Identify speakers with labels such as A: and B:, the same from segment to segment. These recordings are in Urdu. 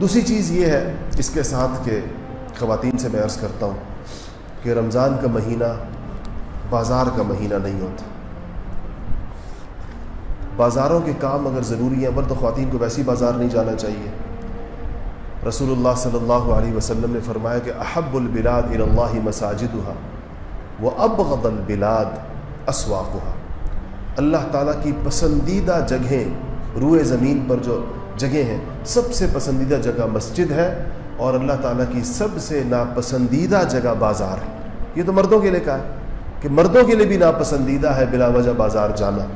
A: دوسری چیز یہ ہے اس کے ساتھ کہ خواتین سے میں عرض کرتا ہوں کہ رمضان کا مہینہ بازار کا مہینہ نہیں ہوتا۔ بازاروں کے کام اگر ضروری ہیں تو خواتین کو ویسی بازار نہیں جانا چاہیے۔ رسول اللہ صلی اللہ علیہ وسلم نے فرمایا کہ احب البلاد اللہ مساجد وہ ابغض البلاد اسواقها اللہ تعالیٰ کی پسندیدہ جگہیں روئے زمین پر جو جگہیں ہیں سب سے پسندیدہ جگہ مسجد ہے اور اللہ تعالیٰ کی سب سے ناپسندیدہ جگہ بازار ہے۔ یہ تو مردوں کے لیے کہا ہے کہ مردوں کے لیے بھی ناپسندیدہ ہے بلا وجہ بازار جانا۔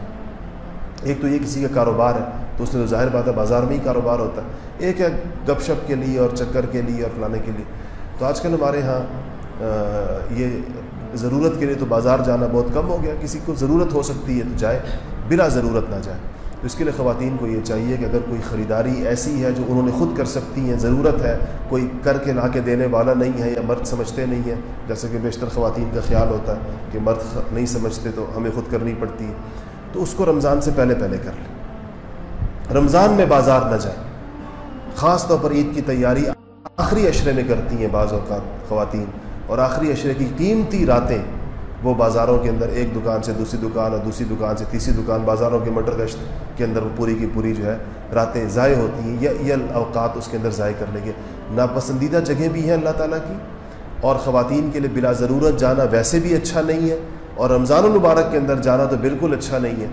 A: ایک تو یہ کسی کا کاروبار ہے، تو اس نے تو ظاہر بات ہے بازار میں ہی کاروبار ہوتا ہے۔ ایک ہے گپ شپ کے لیے اور چکر کے لیے اور فلانے کے لیے۔ تو آج کل ہمارے ہاں یہ ضرورت کے لیے تو بازار جانا بہت کم ہو گیا۔ کسی کو ضرورت ہو سکتی ہے تو جائے، بلا ضرورت نہ جائے۔ تو اس کے لیے خواتین کو یہ چاہیے کہ اگر کوئی خریداری ایسی ہے جو انہوں نے خود کر سکتی ہیں، ضرورت ہے، کوئی کر کے لا کے دینے والا نہیں ہے یا مرد سمجھتے نہیں ہیں جیسے کہ بیشتر خواتین کا خیال ہوتا ہے کہ مرد نہیں سمجھتے تو ہمیں خود کرنی پڑتی۔ ہے تو اس کو رمضان سے پہلے پہلے کر لیں۔ رمضان میں بازار نہ جائیں۔ خاص طور پر عید کی تیاری آخری اشرے میں کرتی ہیں بعض اوقات خواتین۔ اور آخری اشرے کی قیمتی راتیں وہ بازاروں کے اندر ایک دکان سے دوسری دکان اور دوسری دکان سے تیسری دکان، بازاروں کے مٹر گشت کے اندر وہ پوری کی پوری جو ہے راتیں ضائع ہوتی ہیں، یا یہ اوقات اس کے اندر ضائع کرنے کے ناپسندیدہ جگہیں بھی ہیں اللہ تعالیٰ کی۔ اور خواتین کے لیے بلا ضرورت جانا ویسے بھی اچھا نہیں ہے، اور رمضان المبارک کے اندر جانا تو بالکل اچھا نہیں ہے۔